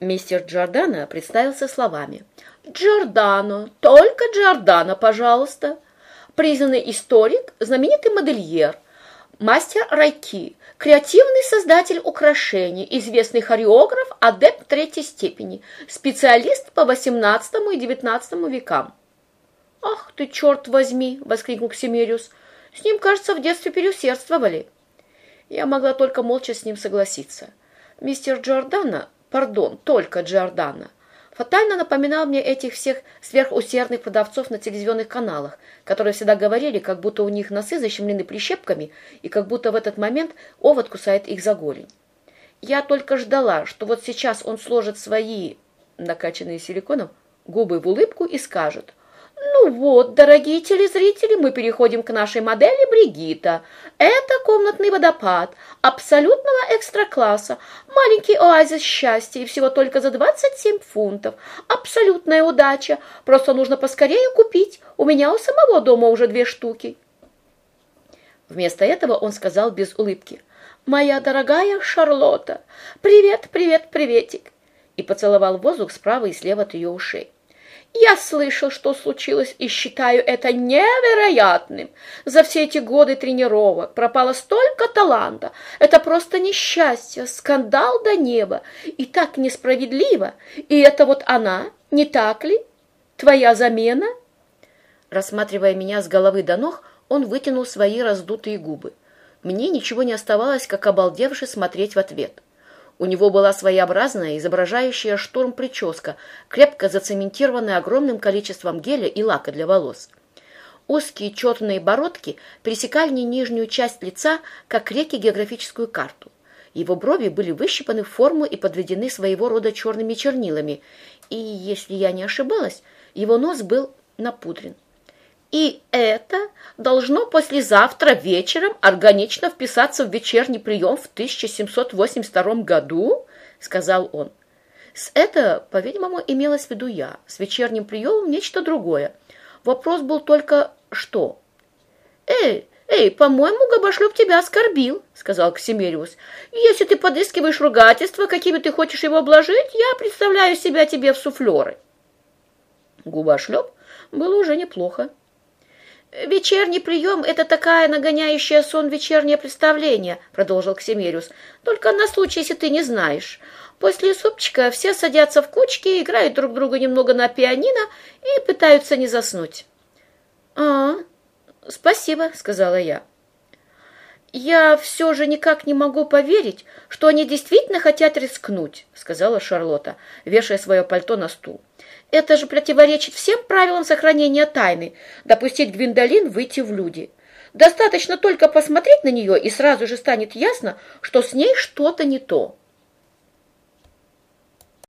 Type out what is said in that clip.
Мистер Джордано представился словами. «Джордано, только Джордано, пожалуйста. Признанный историк, знаменитый модельер, мастер райки, креативный создатель украшений, известный хореограф, адепт третьей степени, специалист по XVIII и XIX векам». «Ах ты, черт возьми!» — воскликнул Ксимериус. «С ним, кажется, в детстве переусердствовали». Я могла только молча с ним согласиться. Мистер Джордано пардон, только Джордана, фатально напоминал мне этих всех сверхусердных продавцов на телевизионных каналах, которые всегда говорили, как будто у них носы защемлены прищепками и как будто в этот момент овод кусает их за голень. Я только ждала, что вот сейчас он сложит свои, накачанные силиконом, губы в улыбку и скажет – вот, дорогие телезрители, мы переходим к нашей модели Бригита. Это комнатный водопад абсолютного экстра-класса, маленький оазис счастья и всего только за 27 фунтов. Абсолютная удача, просто нужно поскорее купить. У меня у самого дома уже две штуки. Вместо этого он сказал без улыбки. «Моя дорогая Шарлотта, привет, привет, приветик!» и поцеловал воздух справа и слева от ее ушей. Я слышал, что случилось, и считаю это невероятным. За все эти годы тренировок пропало столько таланта. Это просто несчастье, скандал до неба. И так несправедливо. И это вот она, не так ли? Твоя замена? Рассматривая меня с головы до ног, он вытянул свои раздутые губы. Мне ничего не оставалось, как обалдевши смотреть в ответ. У него была своеобразная, изображающая шторм прическа, крепко зацементированная огромным количеством геля и лака для волос. Узкие черные бородки пересекали нижнюю часть лица, как реки географическую карту. Его брови были выщипаны в форму и подведены своего рода черными чернилами, и, если я не ошибалась, его нос был напудрен. И это должно послезавтра вечером органично вписаться в вечерний прием в 1782 году, сказал он. С это, по-видимому, имелось в виду я. С вечерним приемом нечто другое. Вопрос был только что. «Эй, эй, по-моему, Габашлюб тебя оскорбил», — сказал Ксимериус. «Если ты подыскиваешь ругательства, какими ты хочешь его обложить, я представляю себя тебе в суфлеры». Губошлеп было уже неплохо. «Вечерний прием — это такая нагоняющая сон вечернее представление», — продолжил Ксимериус. «Только на случай, если ты не знаешь. После супчика все садятся в кучки, играют друг друга немного на пианино и пытаются не заснуть». «А, спасибо», — сказала я. «Я все же никак не могу поверить, что они действительно хотят рискнуть», — сказала Шарлотта, вешая свое пальто на стул. Это же противоречит всем правилам сохранения тайны, допустить Гвиндолин выйти в люди. Достаточно только посмотреть на нее, и сразу же станет ясно, что с ней что-то не то.